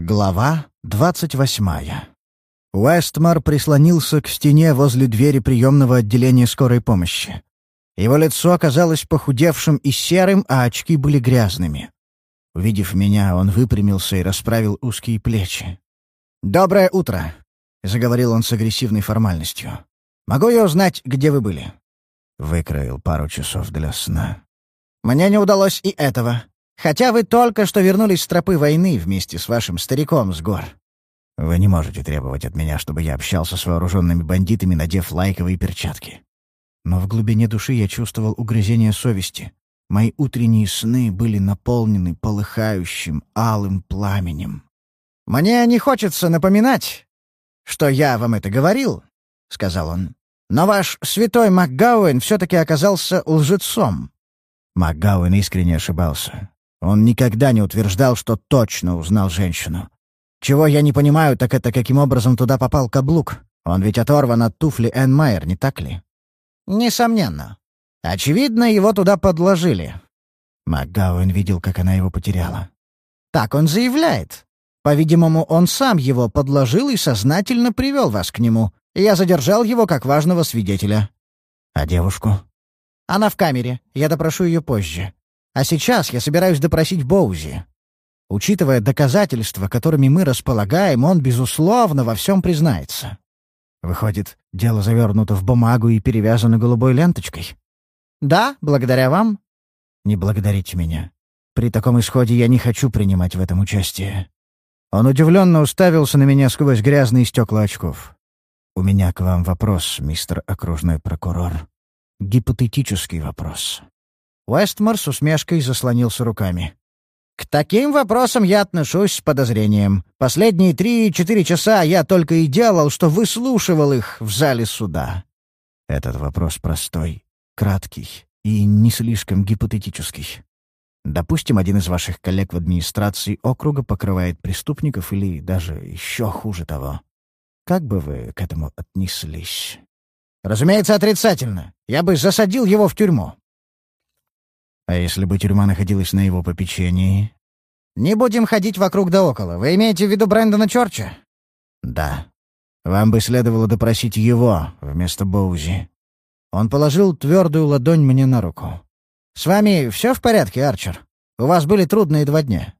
Глава двадцать восьмая. Уэстмар прислонился к стене возле двери приемного отделения скорой помощи. Его лицо оказалось похудевшим и серым, а очки были грязными. Увидев меня, он выпрямился и расправил узкие плечи. «Доброе утро», — заговорил он с агрессивной формальностью. «Могу я узнать, где вы были?» Выкроил пару часов для сна. «Мне не удалось и этого. Хотя вы только что вернулись с тропы войны вместе с вашим стариком с гор. Вы не можете требовать от меня, чтобы я общался с вооруженными бандитами, надев лайковые перчатки. Но в глубине души я чувствовал угрызение совести. Мои утренние сны были наполнены полыхающим алым пламенем. «Мне не хочется напоминать, что я вам это говорил», — сказал он. «Но ваш святой МакГауэн все-таки оказался лжецом». МакГауэн искренне ошибался. Он никогда не утверждал, что точно узнал женщину. Чего я не понимаю, так это каким образом туда попал каблук. Он ведь оторван от туфли Энн Майер, не так ли? Несомненно. Очевидно, его туда подложили. МакГауэн видел, как она его потеряла. Так он заявляет. По-видимому, он сам его подложил и сознательно привел вас к нему. я задержал его как важного свидетеля. А девушку? Она в камере. Я допрошу ее позже. А сейчас я собираюсь допросить Боузи. Учитывая доказательства, которыми мы располагаем, он, безусловно, во всем признается. Выходит, дело завернуто в бумагу и перевязано голубой ленточкой? Да, благодаря вам. Не благодарите меня. При таком исходе я не хочу принимать в этом участие. Он удивленно уставился на меня сквозь грязные стекла очков. «У меня к вам вопрос, мистер окружной прокурор. Гипотетический вопрос. Уэстмор с усмешкой заслонился руками. «К таким вопросам я отношусь с подозрением. Последние три-четыре часа я только и делал, что выслушивал их в зале суда». Этот вопрос простой, краткий и не слишком гипотетический. Допустим, один из ваших коллег в администрации округа покрывает преступников или даже еще хуже того. Как бы вы к этому отнеслись? Разумеется, отрицательно. Я бы засадил его в тюрьму. А если бы тюрьма находилась на его попечении? Не будем ходить вокруг да около. Вы имеете в виду Брэндона Чорча? Да. Вам бы следовало допросить его вместо Боузи. Он положил твердую ладонь мне на руку. «С вами все в порядке, Арчер? У вас были трудные два дня?»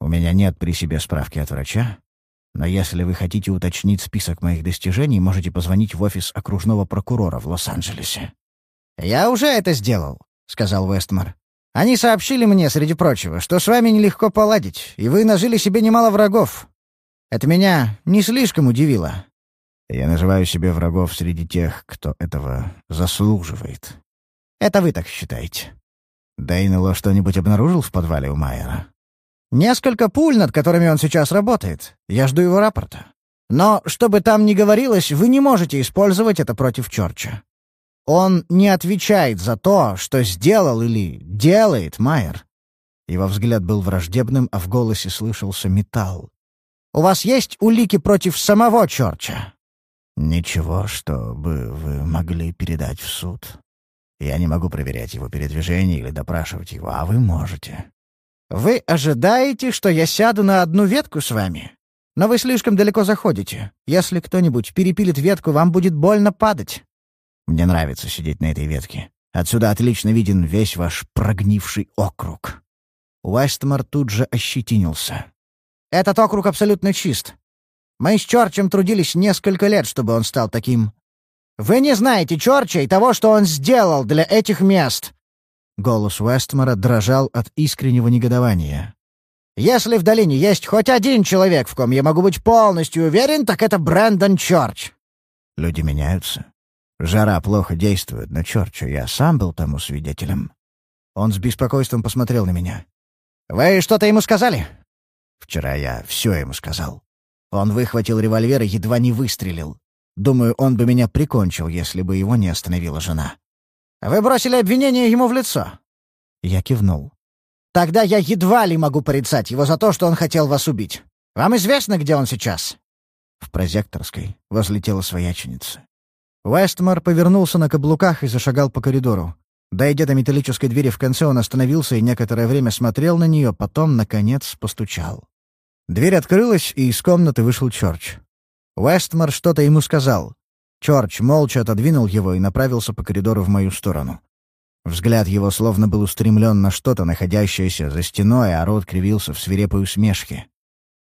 «У меня нет при себе справки от врача. Но если вы хотите уточнить список моих достижений, можете позвонить в офис окружного прокурора в Лос-Анджелесе». «Я уже это сделал», — сказал Вестмор. Они сообщили мне, среди прочего, что с вами нелегко поладить, и вы нажили себе немало врагов. Это меня не слишком удивило. Я называю себе врагов среди тех, кто этого заслуживает. Это вы так считаете. Дейнелло что-нибудь обнаружил в подвале у Майера? Несколько пуль, над которыми он сейчас работает. Я жду его рапорта. Но, что бы там ни говорилось, вы не можете использовать это против Чорча. Он не отвечает за то, что сделал или делает Майер. Его взгляд был враждебным, а в голосе слышался металл. «У вас есть улики против самого Чорча?» «Ничего, что бы вы могли передать в суд. Я не могу проверять его передвижение или допрашивать его, а вы можете». «Вы ожидаете, что я сяду на одну ветку с вами? Но вы слишком далеко заходите. Если кто-нибудь перепилит ветку, вам будет больно падать». Мне нравится сидеть на этой ветке. Отсюда отлично виден весь ваш прогнивший округ». Уэстмор тут же ощетинился. «Этот округ абсолютно чист. Мы с Чорчем трудились несколько лет, чтобы он стал таким. Вы не знаете Чорча и того, что он сделал для этих мест!» Голос Уэстмора дрожал от искреннего негодования. «Если в долине есть хоть один человек, в ком я могу быть полностью уверен, так это Брэндон Чорч!» «Люди меняются. Жара плохо действует, но черт, что я сам был тому свидетелем. Он с беспокойством посмотрел на меня. «Вы что-то ему сказали?» Вчера я все ему сказал. Он выхватил револьвер и едва не выстрелил. Думаю, он бы меня прикончил, если бы его не остановила жена. «Вы бросили обвинение ему в лицо?» Я кивнул. «Тогда я едва ли могу порицать его за то, что он хотел вас убить. Вам известно, где он сейчас?» В прозекторской, возле тела свояченицы. Уэстмор повернулся на каблуках и зашагал по коридору. Дойдя до металлической двери в конце, он остановился и некоторое время смотрел на нее, потом, наконец, постучал. Дверь открылась, и из комнаты вышел Чорч. Уэстмор что-то ему сказал. Чорч молча отодвинул его и направился по коридору в мою сторону. Взгляд его словно был устремлен на что-то, находящееся за стеной, а рот кривился в свирепой усмешке.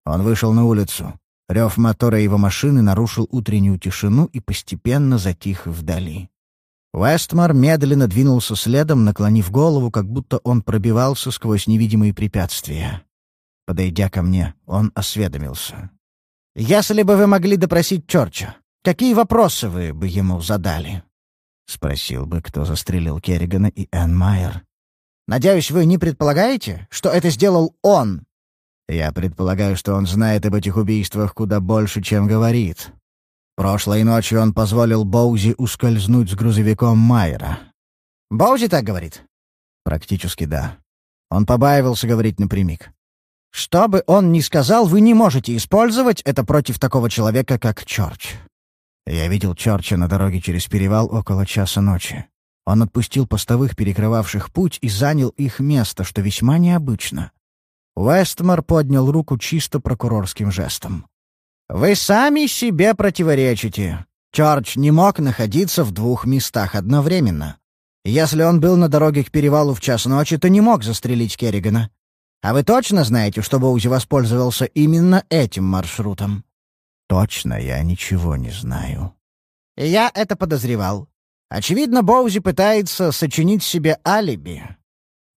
Он вышел на улицу. Рев мотора его машины нарушил утреннюю тишину и постепенно затих вдали. Уэстмор медленно двинулся следом, наклонив голову, как будто он пробивался сквозь невидимые препятствия. Подойдя ко мне, он осведомился. «Если бы вы могли допросить Чорча, какие вопросы вы бы ему задали?» Спросил бы, кто застрелил Керригана и Энн Майер. «Надеюсь, вы не предполагаете, что это сделал он?» «Я предполагаю, что он знает об этих убийствах куда больше, чем говорит. Прошлой ночью он позволил Боузи ускользнуть с грузовиком Майера». «Боузи так говорит?» «Практически да. Он побаивался говорить напрямик. Что бы он ни сказал, вы не можете использовать это против такого человека, как Чорч. Я видел Чорча на дороге через перевал около часа ночи. Он отпустил постовых, перекрывавших путь, и занял их место, что весьма необычно. Уэстмор поднял руку чисто прокурорским жестом. «Вы сами себе противоречите. Чорч не мог находиться в двух местах одновременно. Если он был на дороге к перевалу в час ночи, то не мог застрелить Керригана. А вы точно знаете, что Боузи воспользовался именно этим маршрутом?» «Точно я ничего не знаю». «Я это подозревал. Очевидно, Боузи пытается сочинить себе алиби».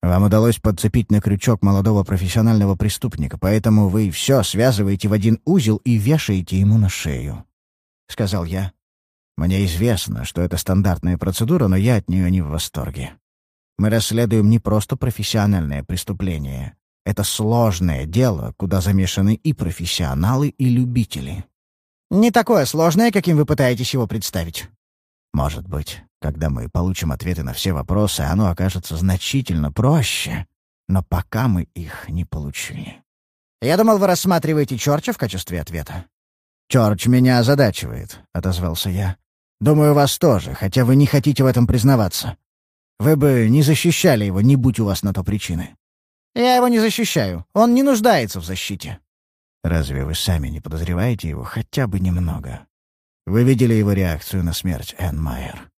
«Вам удалось подцепить на крючок молодого профессионального преступника, поэтому вы все связываете в один узел и вешаете ему на шею», — сказал я. «Мне известно, что это стандартная процедура, но я от нее не в восторге. Мы расследуем не просто профессиональное преступление, это сложное дело, куда замешаны и профессионалы, и любители. Не такое сложное, каким вы пытаетесь его представить. Может быть, когда мы получим ответы на все вопросы, оно окажется значительно проще. Но пока мы их не получили. Я думал, вы рассматриваете Чорча в качестве ответа. «Чорч меня озадачивает», — отозвался я. «Думаю, вас тоже, хотя вы не хотите в этом признаваться. Вы бы не защищали его, не будь у вас на то причины. Я его не защищаю. Он не нуждается в защите». «Разве вы сами не подозреваете его хотя бы немного? Вы видели его реакцию на смерть Энн Майер?»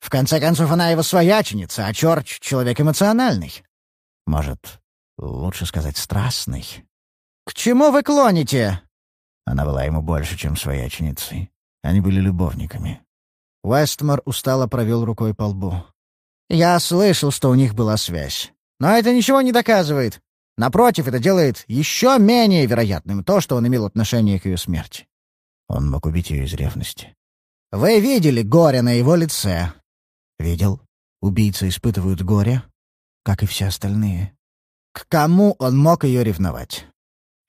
«В конце концов, она его свояченица, а Чорч — человек эмоциональный». «Может, лучше сказать страстный?» «К чему вы клоните?» Она была ему больше, чем свояченицей. Они были любовниками. Уэстмор устало провел рукой по лбу. «Я слышал, что у них была связь. Но это ничего не доказывает. Напротив, это делает еще менее вероятным то, что он имел отношение к ее смерти. Он мог убить ее из ревности. Вы видели горе на его лице? Видел. Убийцы испытывают горе, как и все остальные. К кому он мог ее ревновать?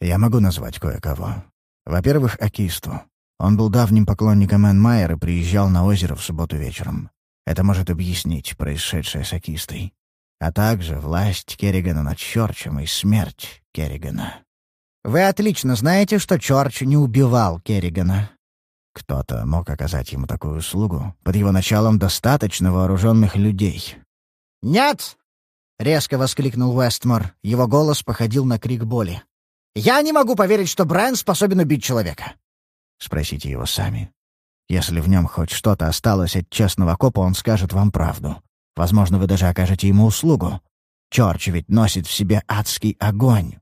Я могу назвать кое-кого. Во-первых, Акисту. Он был давним поклонником Энн Майер и приезжал на озеро в субботу вечером. Это может объяснить происшедшее с Акистой а также власть Керригана над Чорчем и смерть Керригана. Вы отлично знаете, что Чорч не убивал Керригана. Кто-то мог оказать ему такую услугу. Под его началом достаточно вооруженных людей. «Нет!» — резко воскликнул Уэстмор. Его голос походил на крик боли. «Я не могу поверить, что Брайан способен убить человека!» Спросите его сами. Если в нем хоть что-то осталось от честного копа, он скажет вам правду. Возможно, вы даже окажете ему услугу. Чорч ведь носит в себе адский огонь.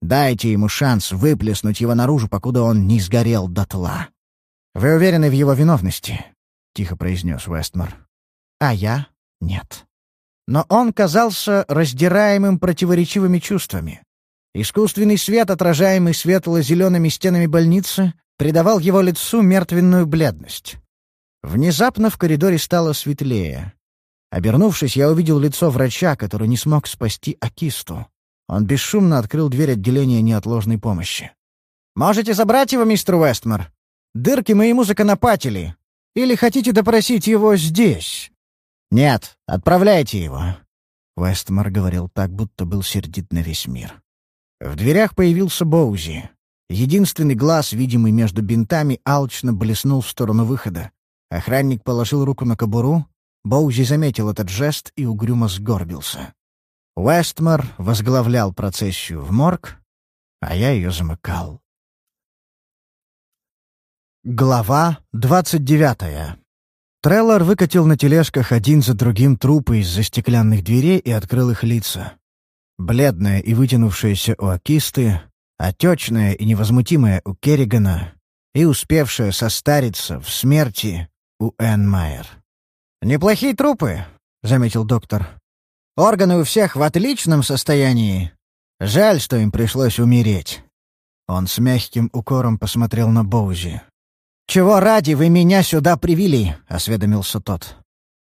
Дайте ему шанс выплеснуть его наружу, покуда он не сгорел дотла. «Вы уверены в его виновности?» — тихо произнес Уэстмор. «А я — нет». Но он казался раздираемым противоречивыми чувствами. Искусственный свет, отражаемый светло-зелеными стенами больницы, придавал его лицу мертвенную бледность. Внезапно в коридоре стало светлее. Обернувшись, я увидел лицо врача, который не смог спасти Акисту. Он бесшумно открыл дверь отделения неотложной помощи. «Можете забрать его, мистер Уэстмор? Дырки мы ему законопатили. Или хотите допросить его здесь?» «Нет, отправляйте его». Уэстмор говорил так, будто был сердит на весь мир. В дверях появился Боузи. Единственный глаз, видимый между бинтами, алчно блеснул в сторону выхода. Охранник положил руку на кобуру, Боузи заметил этот жест и угрюмо сгорбился. Уэстмор возглавлял процессию в морг, а я ее замыкал. Глава двадцать девятая. Треллор выкатил на тележках один за другим трупы из-за стеклянных дверей и открыл их лица. Бледная и вытянувшаяся у Акисты, отечная и невозмутимая у Керригана и успевшая состариться в смерти у Энн Майер. «Неплохие трупы», — заметил доктор. «Органы у всех в отличном состоянии. Жаль, что им пришлось умереть». Он с мягким укором посмотрел на Боузи. «Чего ради вы меня сюда привели?» — осведомился тот.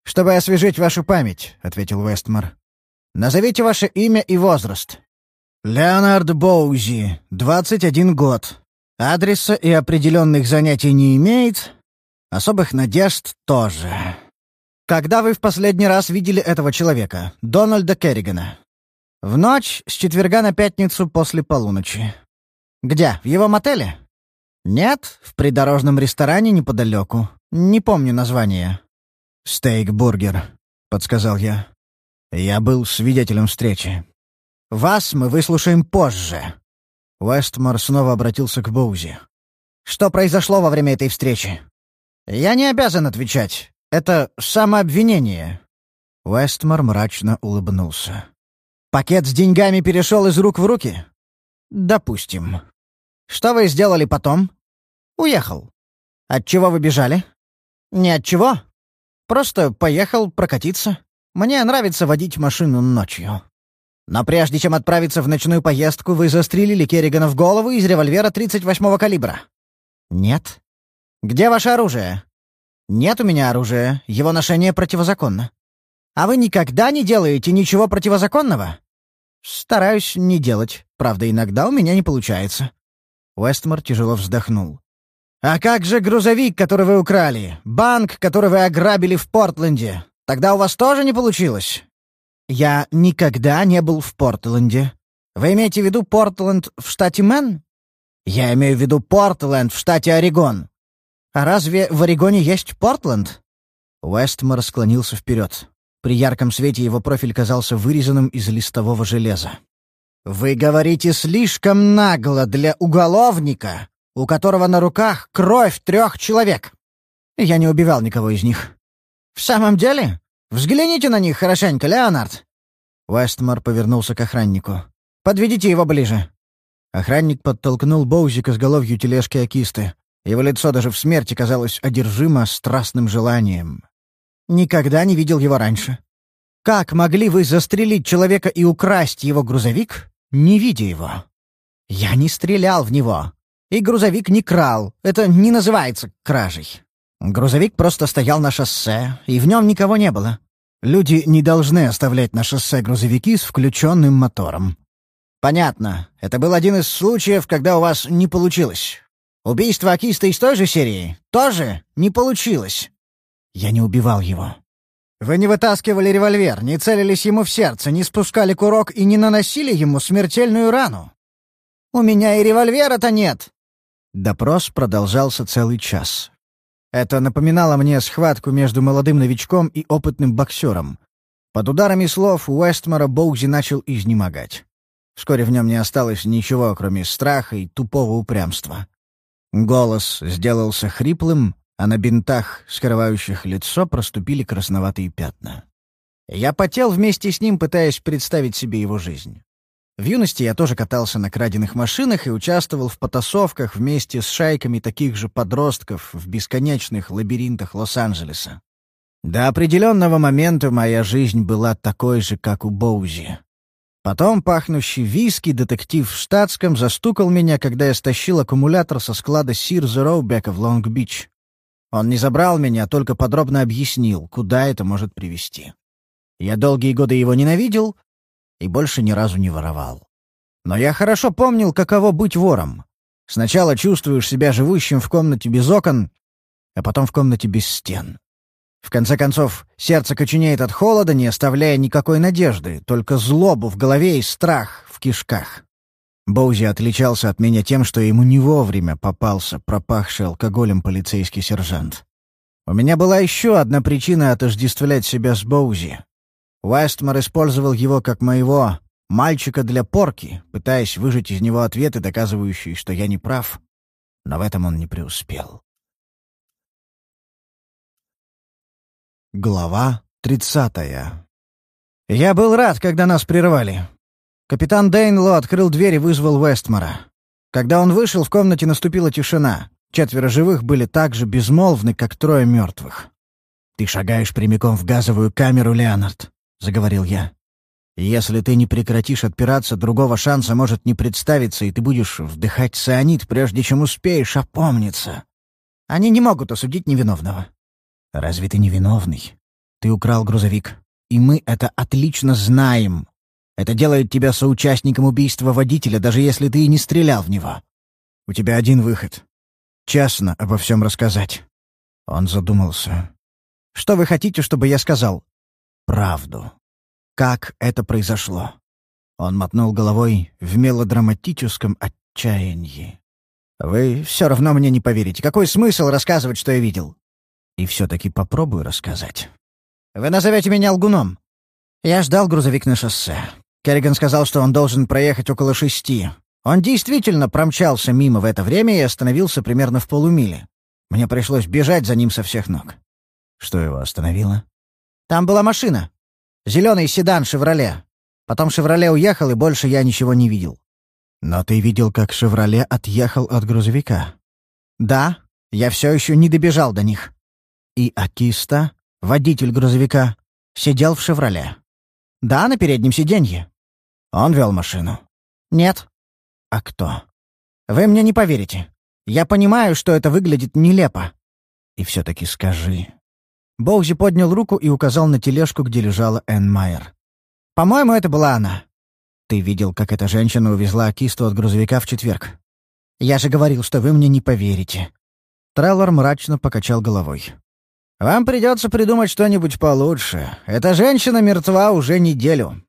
«Чтобы освежить вашу память», — ответил Вестмор. «Назовите ваше имя и возраст». «Леонард Боузи, 21 год. Адреса и определенных занятий не имеет. Особых надежд тоже. Когда вы в последний раз видели этого человека, Дональда Керригана?» «В ночь с четверга на пятницу после полуночи». «Где? В его мотеле?» «Нет, в придорожном ресторане неподалеку. Не помню название». «Стейк-бургер», — подсказал я. «Я был свидетелем встречи». «Вас мы выслушаем позже». Уэстмор снова обратился к Боузи. «Что произошло во время этой встречи?» «Я не обязан отвечать. Это самообвинение». Уэстмор мрачно улыбнулся. «Пакет с деньгами перешел из рук в руки?» «Допустим». Что вы сделали потом? Уехал. От чего вы бежали? Ни от чего. Просто поехал прокатиться. Мне нравится водить машину ночью. Но прежде чем отправиться в ночную поездку, вы застрелили Керригана в голову из револьвера 38-го калибра. Нет. Где ваше оружие? Нет у меня оружия. Его ношение противозаконно. А вы никогда не делаете ничего противозаконного? Стараюсь не делать. Правда, иногда у меня не получается. Уэстмор тяжело вздохнул. «А как же грузовик, который вы украли? Банк, который вы ограбили в Портленде? Тогда у вас тоже не получилось?» «Я никогда не был в Портленде. Вы имеете в виду Портленд в штате Мэн?» «Я имею в виду Портленд в штате Орегон. А разве в Орегоне есть Портленд?» Уэстмор склонился вперед. При ярком свете его профиль казался вырезанным из листового железа. «Вы говорите слишком нагло для уголовника, у которого на руках кровь трех человек. Я не убивал никого из них». «В самом деле? Взгляните на них хорошенько, Леонард!» Уэстмор повернулся к охраннику. «Подведите его ближе». Охранник подтолкнул Боузи к изголовью тележки Акисты. Его лицо даже в смерти казалось одержимо страстным желанием. «Никогда не видел его раньше. Как могли вы застрелить человека и украсть его грузовик, не видя его. Я не стрелял в него. И грузовик не крал. Это не называется кражей. Грузовик просто стоял на шоссе, и в нем никого не было. Люди не должны оставлять на шоссе грузовики с включенным мотором. Понятно. Это был один из случаев, когда у вас не получилось. Убийство Акиста из той же серии тоже не получилось. Я не убивал его. Вы не вытаскивали револьвер, не целились ему в сердце, не спускали курок и не наносили ему смертельную рану. У меня и револьвера-то нет. Допрос продолжался целый час. Это напоминало мне схватку между молодым новичком и опытным боксером. Под ударами слов Уэстмора Боузи начал изнемогать. Вскоре в нем не осталось ничего, кроме страха и тупого упрямства. Голос сделался хриплым, а на бинтах, скрывающих лицо, проступили красноватые пятна. Я потел вместе с ним, пытаясь представить себе его жизнь. В юности я тоже катался на краденных машинах и участвовал в потасовках вместе с шайками таких же подростков в бесконечных лабиринтах Лос-Анджелеса. До определенного момента моя жизнь была такой же, как у Боузи. Потом пахнущий виски детектив в штатском застукал меня, когда я стащил аккумулятор со склада Сирза Роубека в Лонг-Бич. Он не забрал меня, только подробно объяснил, куда это может привести. Я долгие годы его ненавидел и больше ни разу не воровал. Но я хорошо помнил, каково быть вором. Сначала чувствуешь себя живущим в комнате без окон, а потом в комнате без стен. В конце концов, сердце коченеет от холода, не оставляя никакой надежды, только злобу в голове и страх в кишках. Боузи отличался от меня тем, что ему не вовремя попался пропахший алкоголем полицейский сержант. У меня была еще одна причина отождествлять себя с Боузи. Уэстмор использовал его как моего Мальчика для порки, пытаясь выжать из него ответы, доказывающие, что я не прав. Но в этом он не преуспел. Глава тридцатая. Я был рад, когда нас прервали. Капитан Дейнло открыл дверь и вызвал Вестмора. Когда он вышел, в комнате наступила тишина. Четверо живых были так же безмолвны, как трое мертвых. «Ты шагаешь прямиком в газовую камеру, Леонард», — заговорил я. «Если ты не прекратишь отпираться, другого шанса может не представиться, и ты будешь вдыхать цианид, прежде чем успеешь опомниться. Они не могут осудить невиновного». «Разве ты невиновный? Ты украл грузовик, и мы это отлично знаем. Это делает тебя соучастником убийства водителя, даже если ты и не стрелял в него. У тебя один выход. Честно обо всем рассказать». Он задумался. Что вы хотите, чтобы я сказал? Правду. Как это произошло? Он мотнул головой в мелодраматическом отчаянии. Вы все равно мне не поверите. Какой смысл рассказывать, что я видел? И все-таки попробую рассказать. Вы назовете меня лгуном. Я ждал грузовик на шоссе. Керриган сказал, что он должен проехать около шести. Он действительно промчался мимо в это время и остановился примерно в полумиле. Мне пришлось бежать за ним со всех ног. Что его остановило? Там была машина. Зеленый седан «Шевроле». Потом «Шевроле» уехал, и больше я ничего не видел. Но ты видел, как «Шевроле» отъехал от грузовика? Да, я все еще не добежал до них. И Акиста, водитель грузовика, сидел в «Шевроле». Да, на переднем сиденье. Он вел машину. Нет. А кто? Вы мне не поверите. Я понимаю, что это выглядит нелепо. И все-таки скажи, Боузи поднял руку и указал на тележку, где лежала Энн Майер. «По-моему, это была она. Ты видел, как эта женщина увезла кисту от грузовика в четверг? Я же говорил, что вы мне не поверите». Треллор мрачно покачал головой. «Вам придется придумать что-нибудь получше. Эта женщина мертва уже неделю».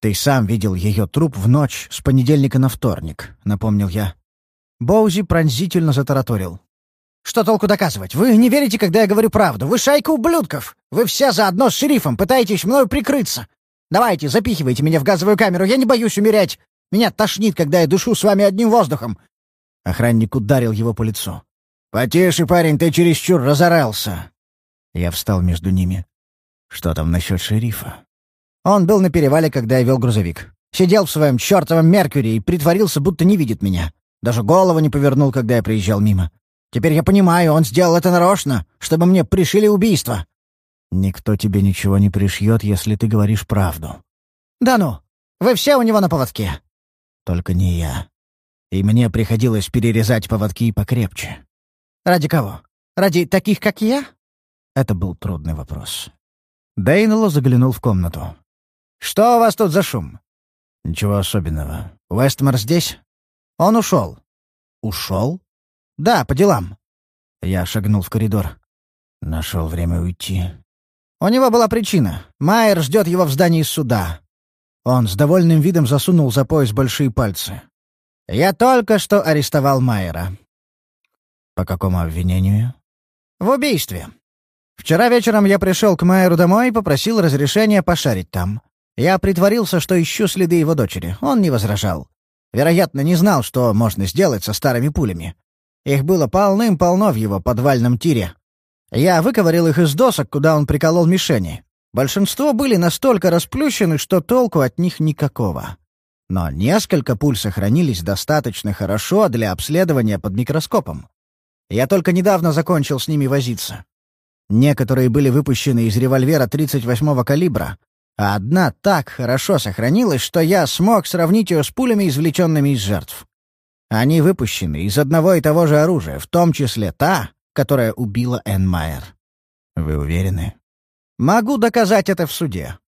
«Ты сам видел ее труп в ночь с понедельника на вторник», — напомнил я. Боузи пронзительно затараторил. Что толку доказывать? Вы не верите, когда я говорю правду. Вы шайка ублюдков. Вы все заодно с шерифом пытаетесь мною прикрыться. Давайте, запихивайте меня в газовую камеру. Я не боюсь умереть. Меня тошнит, когда я душу с вами одним воздухом. Охранник ударил его по лицу. «Потише, парень, ты чересчур разорался». Я встал между ними. «Что там насчет шерифа?» Он был на перевале, когда я вел грузовик. Сидел в своем чертовом Меркьюри и притворился, будто не видит меня. Даже голову не повернул, когда я приезжал мимо. Теперь я понимаю, он сделал это нарочно, чтобы мне пришили убийство». «Никто тебе ничего не пришьет, если ты говоришь правду». «Да ну! Вы все у него на поводке!» «Только не я. И мне приходилось перерезать поводки покрепче». «Ради кого? Ради таких, как я?» Это был трудный вопрос. Дейнелло заглянул в комнату. «Что у вас тут за шум?» «Ничего особенного. Уэстмор здесь?» «Он ушел». «Ушел?» «Да, по делам». Я шагнул в коридор. Нашел время уйти. У него была причина. Майер ждет его в здании суда. Он с довольным видом засунул за пояс большие пальцы. «Я только что арестовал Майера». «По какому обвинению?» «В убийстве. Вчера вечером я пришел к Майеру домой и попросил разрешения пошарить там. Я притворился, что ищу следы его дочери. Он не возражал. Вероятно, не знал, что можно сделать со старыми пулями. Их было полным-полно в его подвальном тире. Я выковырил их из досок, куда он приколол мишени. Большинство были настолько расплющены, что толку от них никакого. Но несколько пуль сохранились достаточно хорошо для обследования под микроскопом. Я только недавно закончил с ними возиться. Некоторые были выпущены из револьвера 38-го калибра, а одна так хорошо сохранилась, что я смог сравнить ее с пулями, извлеченными из жертв. Они выпущены из одного и того же оружия, в том числе та, которая убила Энн Майер. Вы уверены? Могу доказать это в суде.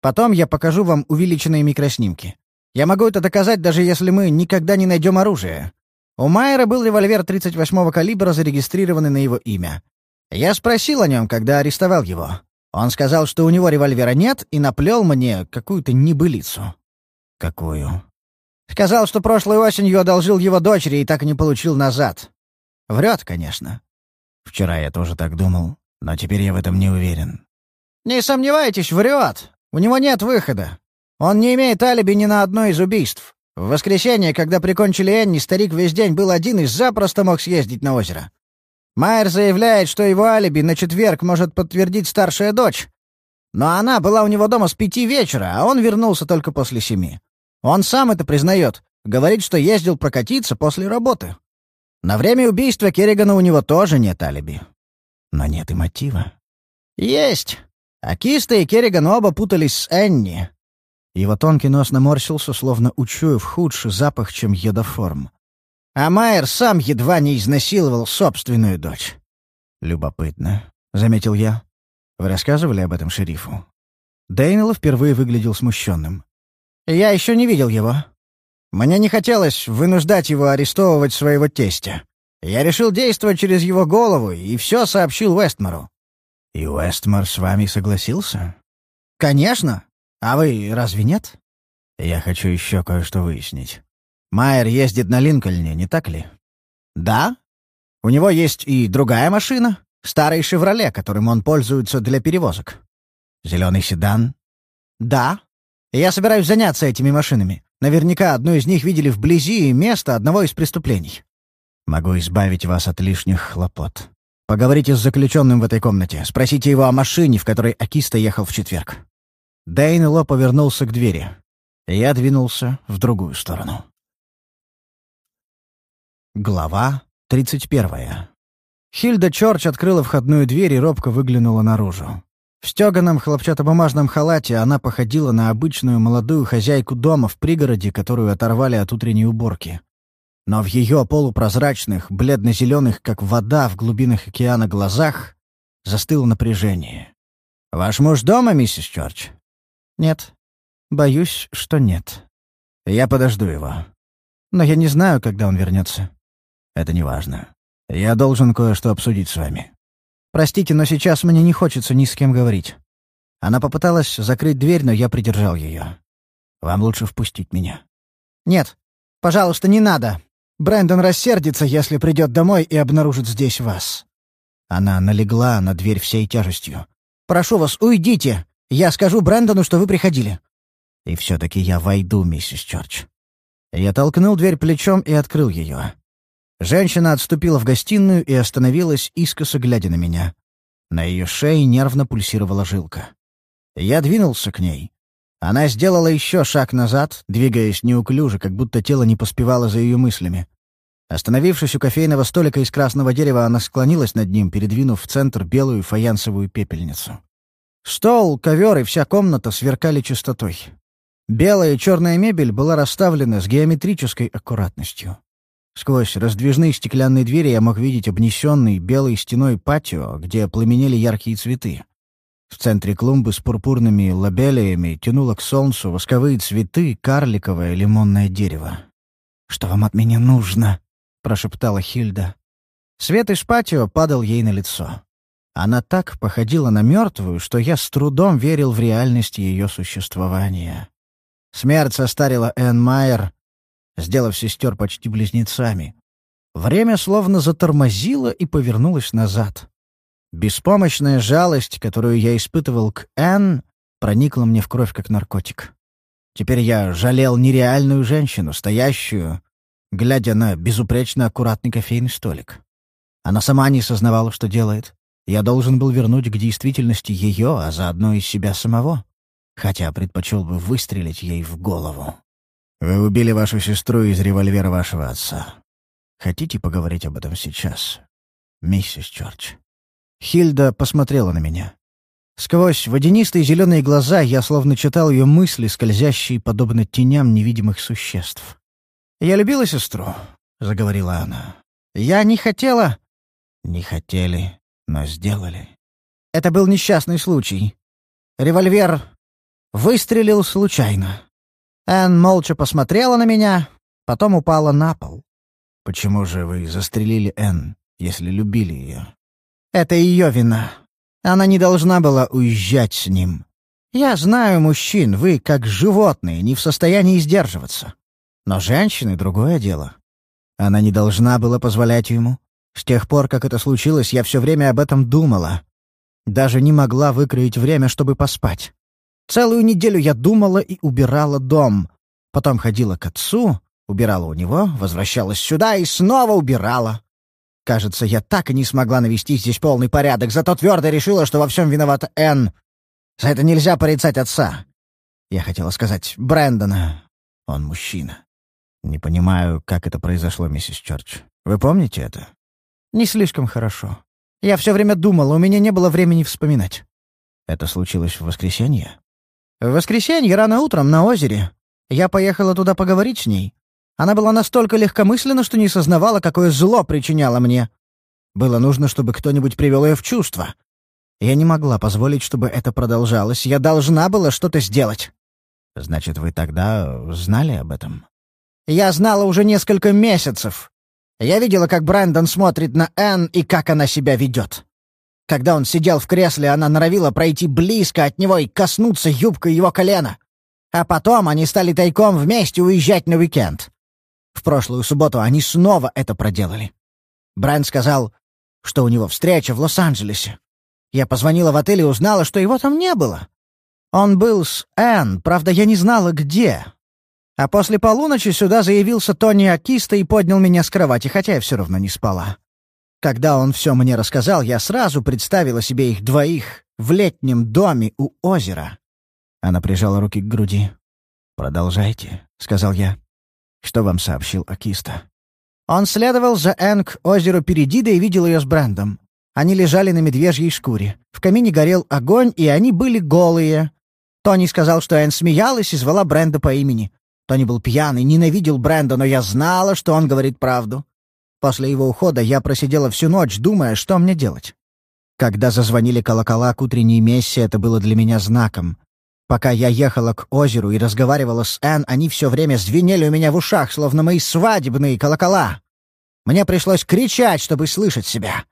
Потом я покажу вам увеличенные микроснимки. Я могу это доказать, даже если мы никогда не найдем оружие. У Майера был револьвер 38-го калибра, зарегистрированный на его имя. Я спросил о нем, когда арестовал его. Он сказал, что у него револьвера нет, и наплел мне какую-то небылицу. Какую? Сказал, что прошлой осенью одолжил его дочери и так и не получил назад. Врет, конечно. Вчера я тоже так думал, но теперь я в этом не уверен. Не сомневайтесь, врет. У него нет выхода. Он не имеет алиби ни на одно из убийств. В воскресенье, когда прикончили Энни, старик весь день был один и запросто мог съездить на озеро. Майер заявляет, что его алиби на четверг может подтвердить старшая дочь. Но она была у него дома с пяти вечера, а он вернулся только после семи. Он сам это признает. Говорит, что ездил прокатиться после работы. На время убийства Керригана у него тоже нет алиби. Но нет и мотива. Есть. А Киста и Керриган оба путались с Энни. Его тонкий нос наморщился, словно учуяв худший запах, чем едоформ. А Майер сам едва не изнасиловал собственную дочь. «Любопытно», — заметил я. «Вы рассказывали об этом шерифу?» Дейнелл впервые выглядел смущенным. «Я еще не видел его. Мне не хотелось вынуждать его арестовывать своего тестя. Я решил действовать через его голову и все сообщил Уэстмору». «И Уэстмор с вами согласился?» «Конечно. А вы разве нет?» «Я хочу еще кое-что выяснить. Майер ездит на Линкольне, не так ли?» «Да. У него есть и другая машина, старый «Шевроле», которым он пользуется для перевозок». «Зеленый седан?» «Да. Я собираюсь заняться этими машинами. Наверняка одну из них видели вблизи место одного из преступлений». «Могу избавить вас от лишних хлопот. Поговорите с заключенным в этой комнате. Спросите его о машине, в которой Акиста ехал в четверг. Дейнело повернулся к двери. Я двинулся в другую сторону. Глава 31. Хильда Чорч открыла входную дверь и робко выглянула наружу. В стёганом хлопчатобумажном халате она походила на обычную молодую хозяйку дома в пригороде, которую оторвали от утренней уборки. Но в ее полупрозрачных, бледно-зеленых, как вода в глубинах океана глазах, застыло напряжение. «Ваш муж дома, миссис Чорч?» «Нет. Боюсь, что нет. Я подожду его. Но я не знаю, когда он вернется. Это не важно. Я должен кое-что обсудить с вами. Простите, но сейчас мне не хочется ни с кем говорить». Она попыталась закрыть дверь, но я придержал ее. «Вам лучше впустить меня». «Нет, пожалуйста, не надо. Брэндон рассердится, если придет домой и обнаружит здесь вас». Она налегла на дверь всей тяжестью. «Прошу вас, уйдите. Я скажу Брэндону, что вы приходили». «И все-таки я войду, миссис Чорч». Я толкнул дверь плечом и открыл ее. Женщина отступила в гостиную и остановилась, искоса глядя на меня. На ее шее нервно пульсировала жилка. Я двинулся к ней. Она сделала еще шаг назад, двигаясь неуклюже, как будто тело не поспевало за ее мыслями. Остановившись у кофейного столика из красного дерева, она склонилась над ним, передвинув в центр белую фаянсовую пепельницу. Стол, ковер и вся комната сверкали чистотой. Белая и черная мебель была расставлена с геометрической аккуратностью. Сквозь раздвижные стеклянные двери я мог видеть обнесенный белой стеной патио, где пламенели яркие цветы. В центре клумбы с пурпурными лабелиями тянуло к солнцу восковые цветы, карликовое лимонное дерево. «Что вам от меня нужно?» — прошептала Хильда. Свет из патио падал ей на лицо. Она так походила на мертвую, что я с трудом верил в реальность ее существования. Смерть состарила Энн Майер, сделав сестер почти близнецами. Время словно затормозило и повернулось назад. Беспомощная жалость, которую я испытывал к Энн, проникла мне в кровь как наркотик. Теперь я жалел нереальную женщину, стоящую, глядя на безупречно аккуратный кофейный столик. Она сама не сознавала, что делает. Я должен был вернуть к действительности ее, а заодно и себя самого. Хотя предпочел бы выстрелить ей в голову. Вы убили вашу сестру из револьвера вашего отца. Хотите поговорить об этом сейчас, миссис Чорч? Хильда посмотрела на меня. Сквозь водянистые зеленые глаза я словно читал ее мысли, скользящие подобно теням невидимых существ. «Я любила сестру», — заговорила она. «Я не хотела...» «Не хотели но сделали. Это был несчастный случай. Револьвер выстрелил случайно. Энн молча посмотрела на меня, потом упала на пол. «Почему же вы застрелили Энн, если любили ее?» «Это ее вина. Она не должна была уезжать с ним. Я знаю мужчин, вы, как животные, не в состоянии сдерживаться. Но женщины — другое дело. Она не должна была позволять ему. С тех пор, как это случилось, я все время об этом думала. Даже не могла выкроить время, чтобы поспать. Целую неделю я думала и убирала дом. Потом ходила к отцу, убирала у него, возвращалась сюда и снова убирала. Кажется, я так и не смогла навести здесь полный порядок, зато твердо решила, что во всем виновата Энн. За это нельзя порицать отца. Я хотела сказать Брэндона. Он мужчина. Не понимаю, как это произошло, миссис Чорч. Вы помните это? Не слишком хорошо. Я все время думала, у меня не было времени вспоминать. Это случилось в воскресенье? В воскресенье рано утром на озере. Я поехала туда поговорить с ней. Она была настолько легкомысленна, что не сознавала, какое зло причиняла мне. Было нужно, чтобы кто-нибудь привел ее в чувство. Я не могла позволить, чтобы это продолжалось. Я должна была что-то сделать. Значит, вы тогда знали об этом? Я знала уже несколько месяцев. Я видела, как Брэндон смотрит на Энн и как она себя ведет. Когда он сидел в кресле, она норовила пройти близко от него и коснуться юбкой его колена. А потом они стали тайком вместе уезжать на уикенд. В прошлую субботу они снова это проделали. Брэнд сказал, что у него встреча в Лос-Анджелесе. Я позвонила в отель и узнала, что его там не было. Он был с Энн, правда, я не знала, где. А после полуночи сюда заявился Тони Акиста и поднял меня с кровати, хотя я все равно не спала. Когда он все мне рассказал, я сразу представила себе их двоих в летнем доме у озера. Она прижала руки к груди. «Продолжайте», — сказал я. «Что вам сообщил Акиста?» Он следовал за Энн к озеру Передида и видел ее с Брэндом. Они лежали на медвежьей шкуре. В камине горел огонь, и они были голые. Тони сказал, что Энн смеялась и звала Бренда по имени. Тони был пьяный, ненавидел Бренда, но я знала, что он говорит правду. После его ухода я просидела всю ночь, думая, что мне делать. Когда зазвонили колокола к утренней мессе, это было для меня знаком. Пока я ехала к озеру и разговаривала с Энн, они все время звенели у меня в ушах, словно мои свадебные колокола. Мне пришлось кричать, чтобы слышать себя.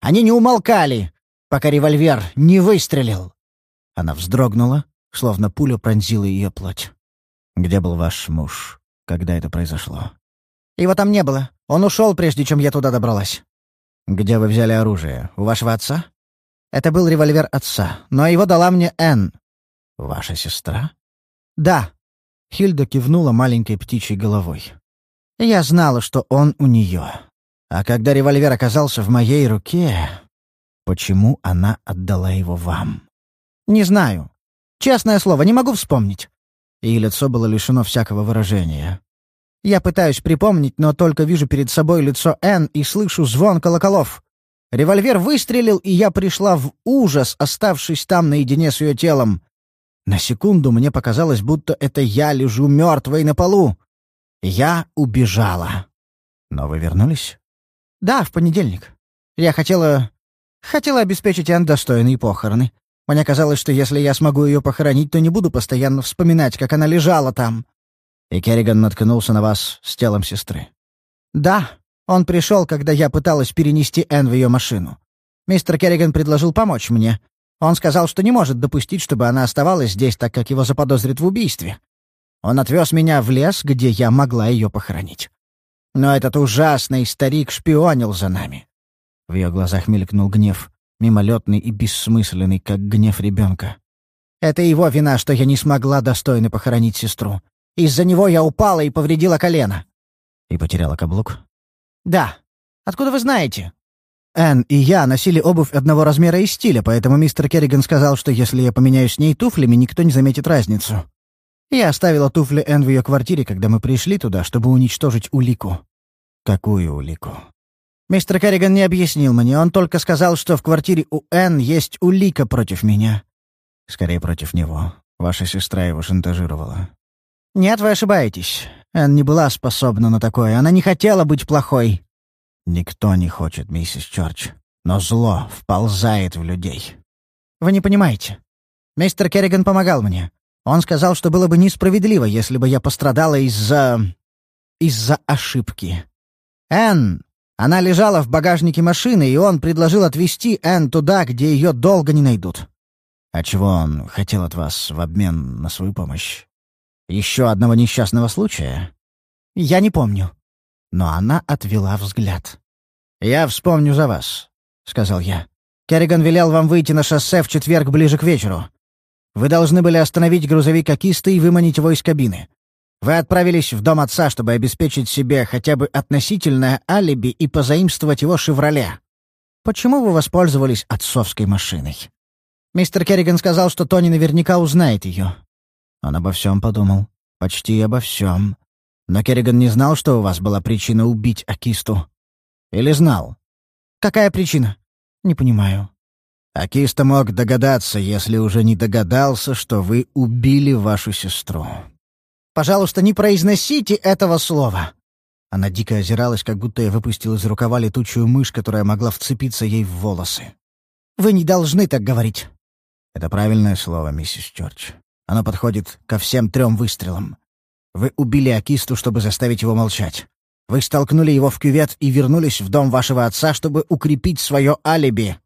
Они не умолкали, пока револьвер не выстрелил. Она вздрогнула, словно пуля пронзила ее плоть. «Где был ваш муж, когда это произошло?» «Его там не было. Он ушел, прежде чем я туда добралась». «Где вы взяли оружие? У вашего отца?» «Это был револьвер отца, но его дала мне Энн». «Ваша сестра?» «Да». Хильда кивнула маленькой птичьей головой. «Я знала, что он у нее. А когда револьвер оказался в моей руке, почему она отдала его вам? Не знаю. Честное слово, не могу вспомнить. И лицо было лишено всякого выражения. Я пытаюсь припомнить, но только вижу перед собой лицо Энн и слышу звон колоколов. Револьвер выстрелил, и я пришла в ужас, оставшись там наедине с ее телом. На секунду мне показалось, будто это я лежу мертвой на полу. Я убежала. Но вы вернулись? «Да, в понедельник. Я хотела... хотела обеспечить Энн достойные похороны. Мне казалось, что если я смогу ее похоронить, то не буду постоянно вспоминать, как она лежала там». И Керриган наткнулся на вас с телом сестры. «Да, он пришел, когда я пыталась перенести Энн в ее машину. Мистер Керриган предложил помочь мне. Он сказал, что не может допустить, чтобы она оставалась здесь, так как его заподозрят в убийстве. Он отвез меня в лес, где я могла ее похоронить. Но этот ужасный старик шпионил за нами. В ее глазах мелькнул гнев, мимолетный и бессмысленный, как гнев ребенка. Это его вина, что я не смогла достойно похоронить сестру. Из-за него я упала и повредила колено. И потеряла каблук? Да. Откуда вы знаете? Энн и я носили обувь одного размера и стиля, поэтому мистер Керриган сказал, что если я поменяюсь с ней туфлями, никто не заметит разницу. Я оставила туфли Энн в ее квартире, когда мы пришли туда, чтобы уничтожить улику. Какую улику? Мистер Керриган не объяснил мне, он только сказал, что в квартире у Энн есть улика против меня. Скорее, против него. Ваша сестра его шантажировала. Нет, вы ошибаетесь. Энн не была способна на такое. Она не хотела быть плохой. Никто не хочет, миссис Чорч. Но зло вползает в людей. Вы не понимаете. Мистер Керриган помогал мне. Он сказал, что было бы несправедливо, если бы я пострадала из-за... из-за ошибки. Энн! Она лежала в багажнике машины, и он предложил отвезти Энн туда, где ее долго не найдут. А чего он хотел от вас в обмен на свою помощь? Еще одного несчастного случая? Я не помню. Но она отвела взгляд. «Я вспомню за вас», — сказал я. «Керриган велел вам выйти на шоссе в четверг ближе к вечеру. Вы должны были остановить грузовик Акисты и выманить его из кабины. Вы отправились в дом отца, чтобы обеспечить себе хотя бы относительное алиби и позаимствовать его «Шевроле». Почему вы воспользовались отцовской машиной? Мистер Керриган сказал, что Тони наверняка узнает ее. Он обо всем подумал. Почти обо всем. Но Керриган не знал, что у вас была причина убить Акисту. Или знал? Какая причина? Не понимаю. Акиста мог догадаться, если уже не догадался, что вы убили вашу сестру. Пожалуйста, не произносите этого слова. Она дико озиралась, как будто я выпустил из рукава летучую мышь, которая могла вцепиться ей в волосы. «Вы не должны так говорить». «Это правильное слово, миссис Чорч. Оно подходит ко всем трем выстрелам. Вы убили Акисту, чтобы заставить его молчать. Вы столкнули его в кювет и вернулись в дом вашего отца, чтобы укрепить свое алиби.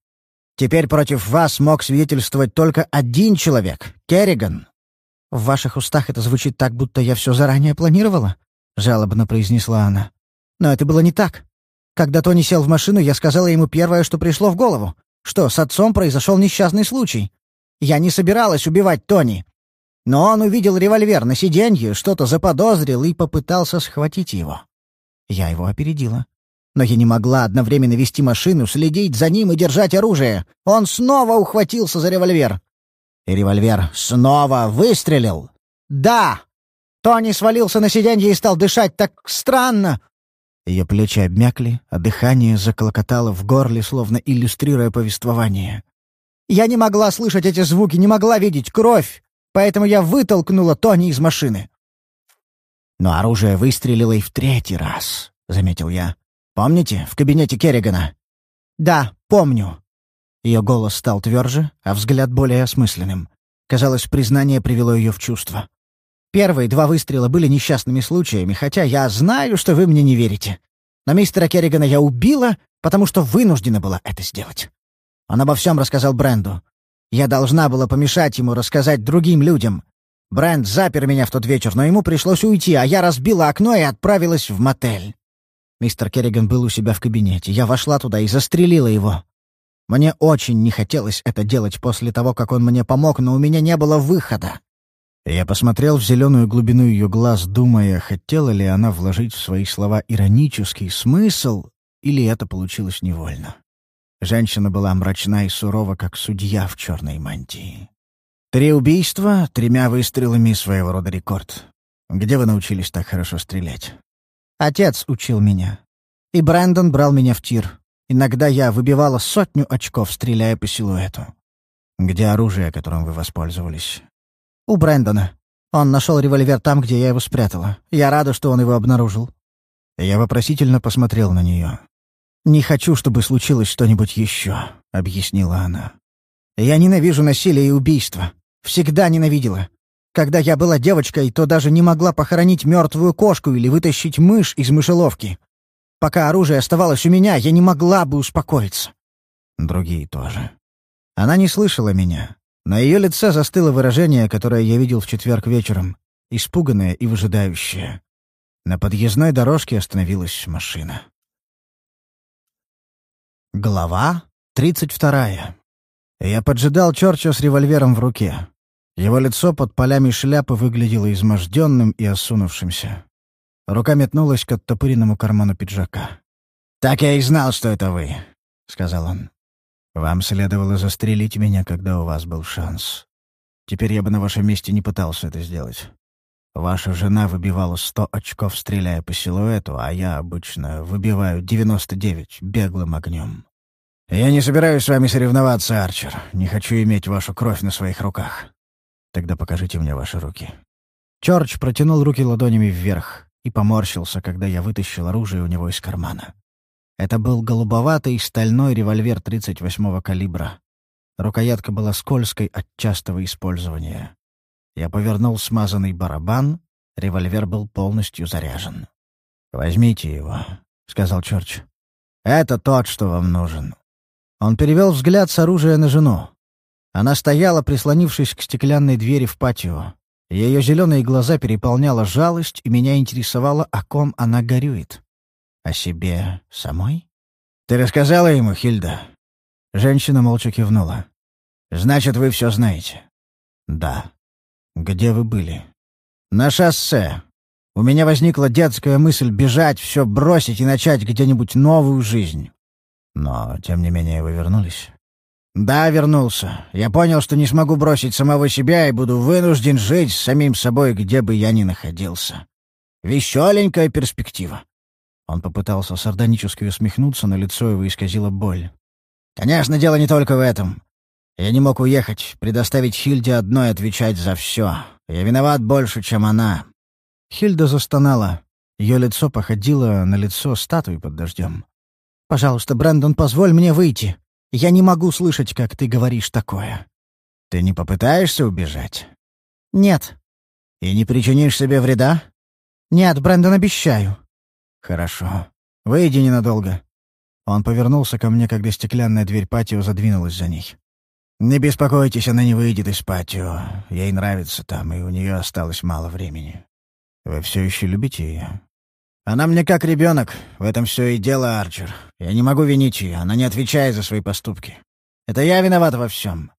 Теперь против вас мог свидетельствовать только один человек — Керриган. В ваших устах это звучит так, будто я все заранее планировала, — жалобно произнесла она. Но это было не так. Когда Тони сел в машину, я сказала ему первое, что пришло в голову, что с отцом произошел несчастный случай. Я не собиралась убивать Тони. Но он увидел револьвер на сиденье, что-то заподозрил и попытался схватить его. Я его опередила. Но я не могла одновременно вести машину, следить за ним и держать оружие. Он снова ухватился за револьвер. И револьвер снова выстрелил. «Да!» Тони свалился на сиденье и стал дышать так странно. Ее плечи обмякли, а дыхание заколокотало в горле, словно иллюстрируя повествование. Я не могла слышать эти звуки, не могла видеть кровь поэтому я вытолкнула Тони из машины. Но оружие выстрелило и в третий раз, — заметил я. Помните, в кабинете Керригана? Да, помню. Ее голос стал тверже, а взгляд более осмысленным. Казалось, признание привело ее в чувство. Первые два выстрела были несчастными случаями, хотя я знаю, что вы мне не верите. Но мистера Керригана я убила, потому что вынуждена была это сделать. Он обо всем рассказал Бренду. Я должна была помешать ему рассказать другим людям. Брент запер меня в тот вечер, но ему пришлось уйти, а я разбила окно и отправилась в мотель. Мистер Керриган был у себя в кабинете. Я вошла туда и застрелила его. Мне очень не хотелось это делать после того, как он мне помог, но у меня не было выхода. Я посмотрел в зеленую глубину ее глаз, думая, хотела ли она вложить в свои слова иронический смысл, или это получилось невольно. Женщина была мрачна и сурова, как судья в черной мантии. Три убийства, тремя выстрелами своего рода рекорд. Где вы научились так хорошо стрелять? Отец учил меня. И Брэндон брал меня в тир. Иногда я выбивала сотню очков, стреляя по силуэту. Где оружие, которым вы воспользовались? У Брэндона. Он нашел револьвер там, где я его спрятала. Я рада, что он его обнаружил. Я вопросительно посмотрел на нее. «Не хочу, чтобы случилось что-нибудь еще», — объяснила она. «Я ненавижу насилие и убийство. Всегда ненавидела. Когда я была девочкой, то даже не могла похоронить мертвую кошку или вытащить мышь из мышеловки. Пока оружие оставалось у меня, я не могла бы успокоиться». Другие тоже. Она не слышала меня. На ее лице застыло выражение, которое я видел в четверг вечером, испуганное и выжидающее. На подъездной дорожке остановилась машина. Глава 32. Я поджидал Чорча с револьвером в руке. Его лицо под полями шляпы выглядело изможденным и осунувшимся. Рука метнулась к оттопыренному карману пиджака. «Так я и знал, что это вы», — сказал он. «Вам следовало застрелить меня, когда у вас был шанс. Теперь я бы на вашем месте не пытался это сделать. Ваша жена выбивала сто очков, стреляя по силуэту, а я обычно выбиваю девяносто девять беглым огнем. Я не собираюсь с вами соревноваться, Арчер. Не хочу иметь вашу кровь на своих руках. Тогда покажите мне ваши руки. Чорч протянул руки ладонями вверх и поморщился, когда я вытащил оружие у него из кармана. Это был голубоватый стальной револьвер 38-го калибра. Рукоятка была скользкой от частого использования. Я повернул смазанный барабан, револьвер был полностью заряжен. «Возьмите его», — сказал Чорч. «Это тот, что вам нужен». Он перевел взгляд с оружия на жену. Она стояла, прислонившись к стеклянной двери в патио. Ее зеленые глаза переполняла жалость, и меня интересовало, о ком она горюет. О себе самой? «Ты рассказала ему, Хильда?» Женщина молча кивнула. «Значит, вы все знаете. «Да». «Где вы были?» «На шоссе. У меня возникла детская мысль бежать, все бросить и начать где-нибудь новую жизнь». «Но, тем не менее, вы вернулись?» «Да, вернулся. Я понял, что не смогу бросить самого себя и буду вынужден жить с самим собой, где бы я ни находился. Веселенькая перспектива». Он попытался сардонически усмехнуться, но лицо его исказило боль. «Конечно, дело не только в этом. Я не мог уехать, предоставить Хильде одной отвечать за все. Я виноват больше, чем она». Хильда застонала. Ее лицо походило на лицо статуи под дождем. «Пожалуйста, Брэндон, позволь мне выйти. Я не могу слышать, как ты говоришь такое». «Ты не попытаешься убежать?» «Нет». «И не причинишь себе вреда?» «Нет, Брэндон, обещаю». «Хорошо. Выйди ненадолго». Он повернулся ко мне, когда стеклянная дверь патио задвинулась за ней. «Не беспокойтесь, она не выйдет из патио. Ей нравится там, и у нее осталось мало времени. Вы все еще любите ее?» «Она мне как ребенок. В этом все и дело, Арчер. Я не могу винить ее. Она не отвечает за свои поступки. Это я виноват во всем.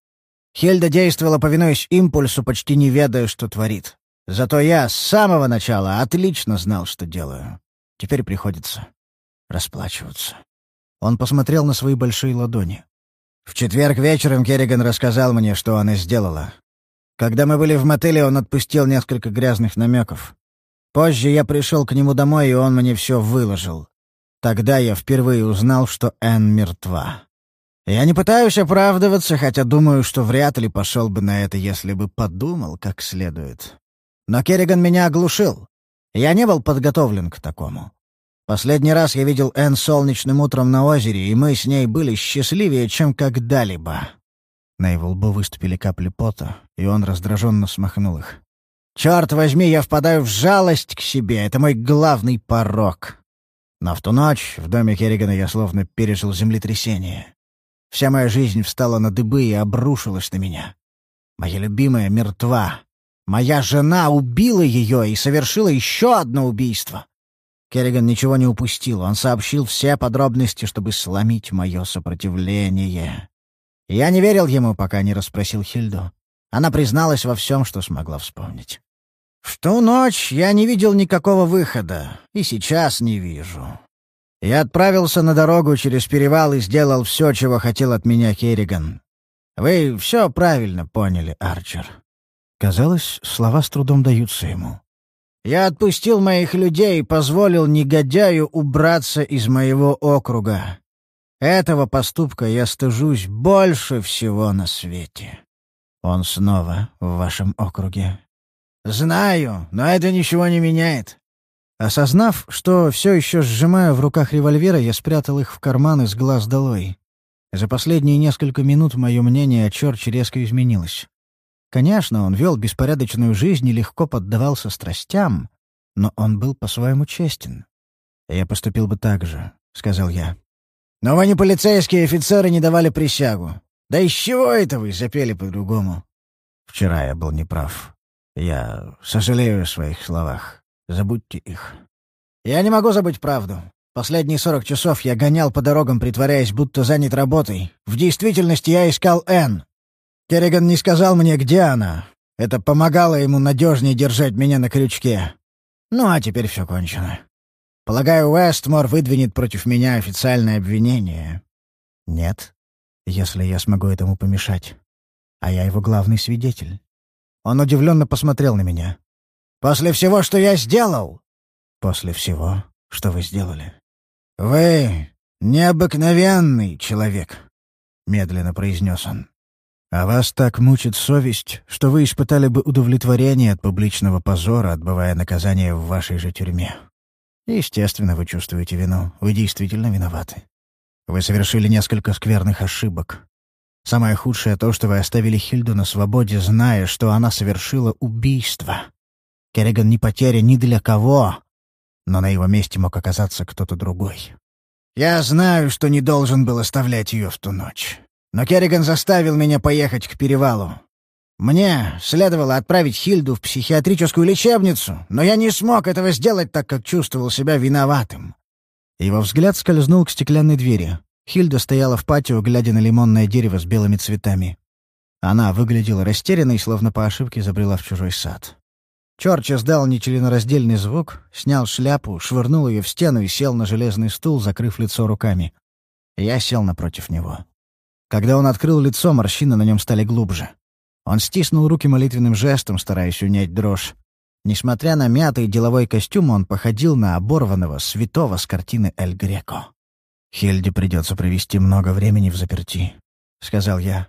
Хельда действовала, повинуясь импульсу, почти не ведая, что творит. Зато я с самого начала отлично знал, что делаю. Теперь приходится расплачиваться. Он посмотрел на свои большие ладони. В четверг вечером Керриган рассказал мне, что она сделала. Когда мы были в мотеле, он отпустил несколько грязных намеков. Позже я пришел к нему домой, и он мне все выложил. Тогда я впервые узнал, что Энн мертва. Я не пытаюсь оправдываться, хотя думаю, что вряд ли пошел бы на это, если бы подумал как следует. Но Керриган меня оглушил. Я не был подготовлен к такому. Последний раз я видел Энн солнечным утром на озере, и мы с ней были счастливее, чем когда-либо. На его лбу выступили капли пота, и он раздраженно смахнул их. Черт возьми, я впадаю в жалость к себе. Это мой главный порог. Но в ту ночь в доме Керригана я словно пережил землетрясение. Вся моя жизнь встала на дыбы и обрушилась на меня. Моя любимая мертва. Моя жена убила ее и совершила еще одно убийство. Керриган ничего не упустил. Он сообщил все подробности, чтобы сломить мое сопротивление. Я не верил ему, пока не расспросил Хильду. Она призналась во всем, что смогла вспомнить. В ту ночь я не видел никакого выхода, и сейчас не вижу. Я отправился на дорогу через перевал и сделал все, чего хотел от меня Керриган. Вы все правильно поняли, Арчер. Казалось, слова с трудом даются ему. Я отпустил моих людей и позволил негодяю убраться из моего округа. Этого поступка я стыжусь больше всего на свете. Он снова в вашем округе. Знаю, но это ничего не меняет. Осознав, что все еще сжимаю в руках револьвера, я спрятал их в карман из глаз долой. За последние несколько минут мое мнение о Чорче резко изменилось. Конечно, он вел беспорядочную жизнь и легко поддавался страстям, но он был по-своему честен. «Я поступил бы так же», — сказал я. «Но вы не полицейские офицеры не давали присягу. Да из чего это вы запели по-другому?» «Вчера я был неправ. Я сожалею о своих словах. Забудьте их». «Я не могу забыть правду. Последние сорок часов я гонял по дорогам, притворяясь, будто занят работой. В действительности я искал Энн. Керриган не сказал мне, где она. Это помогало ему надежнее держать меня на крючке. Ну, а теперь все кончено. Полагаю, Уэстмор выдвинет против меня официальное обвинение. Нет, если я смогу этому помешать. А я его главный свидетель. Он удивленно посмотрел на меня. «После всего, что я сделал?» «После всего, что вы сделали». «Вы необыкновенный человек», — медленно произнес он. «А вас так мучит совесть, что вы испытали бы удовлетворение от публичного позора, отбывая наказание в вашей же тюрьме. Естественно, вы чувствуете вину. Вы действительно виноваты. Вы совершили несколько скверных ошибок. Самое худшее то, что вы оставили Хильду на свободе, зная, что она совершила убийство. Керриган не потеря ни для кого, но на его месте мог оказаться кто-то другой. Я знаю, что не должен был оставлять ее в ту ночь. Но Керриган заставил меня поехать к перевалу. Мне следовало отправить Хильду в психиатрическую лечебницу, но я не смог этого сделать, так как чувствовал себя виноватым. Его взгляд скользнул к стеклянной двери. Хильда стояла в патио, глядя на лимонное дерево с белыми цветами. Она выглядела растерянной, словно по ошибке забрела в чужой сад. Чорч издал нечленораздельный звук, снял шляпу, швырнул ее в стену и сел на железный стул, закрыв лицо руками. Я сел напротив него. Когда он открыл лицо, морщины на нем стали глубже. Он стиснул руки молитвенным жестом, стараясь унять дрожь. Несмотря на мятый деловой костюм, он походил на оборванного святого с картины «Эль Греко». «Хельде придется провести много времени в заперти», — сказал я.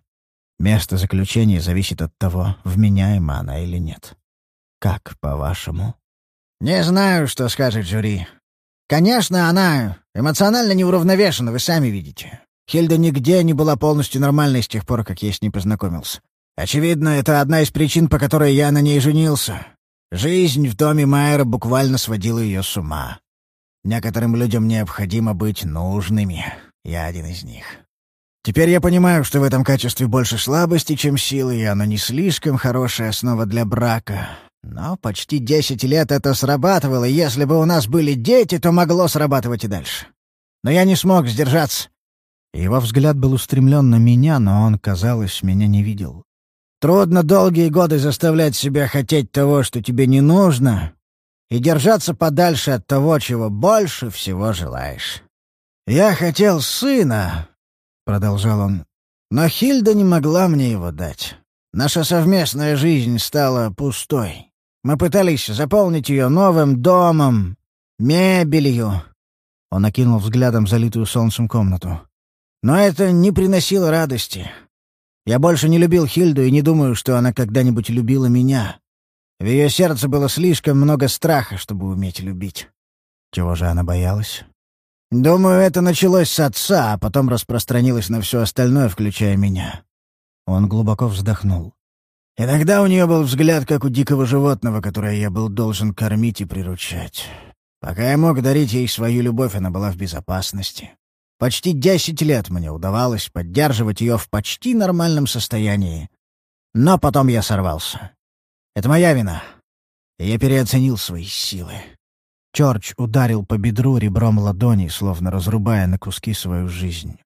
«Место заключения зависит от того, вменяема она или нет. Как, по-вашему?» «Не знаю, что скажет жюри. Конечно, она эмоционально неуравновешена, вы сами видите. Хильда нигде не была полностью нормальной с тех пор, как я с ней познакомился. Очевидно, это одна из причин, по которой я на ней женился. Жизнь в доме Майера буквально сводила ее с ума. Некоторым людям необходимо быть нужными. Я один из них. Теперь я понимаю, что в этом качестве больше слабости, чем силы, и оно не слишком хорошая основа для брака. Но почти десять лет это срабатывало, и если бы у нас были дети, то могло срабатывать и дальше. Но я не смог сдержаться. Его взгляд был устремлен на меня, но он, казалось, меня не видел. Трудно долгие годы заставлять себя хотеть того, что тебе не нужно, и держаться подальше от того, чего больше всего желаешь. «Я хотел сына», — продолжал он, — «но Хильда не могла мне его дать. Наша совместная жизнь стала пустой. Мы пытались заполнить ее новым домом, мебелью». Он окинул взглядом залитую солнцем комнату. Но это не приносило радости. Я больше не любил Хильду и не думаю, что она когда-нибудь любила меня. В ее сердце было слишком много страха, чтобы уметь любить. Чего же она боялась? Думаю, это началось с отца, а потом распространилось на все остальное, включая меня. Он глубоко вздохнул. Иногда у нее был взгляд, как у дикого животного, которое я был должен кормить и приручать. Пока я мог дарить ей свою любовь, она была в безопасности. Почти десять лет мне удавалось поддерживать ее в почти нормальном состоянии. Но потом я сорвался. Это моя вина. Я переоценил свои силы. Чорч ударил по бедру ребром ладони, словно разрубая на куски свою жизнь.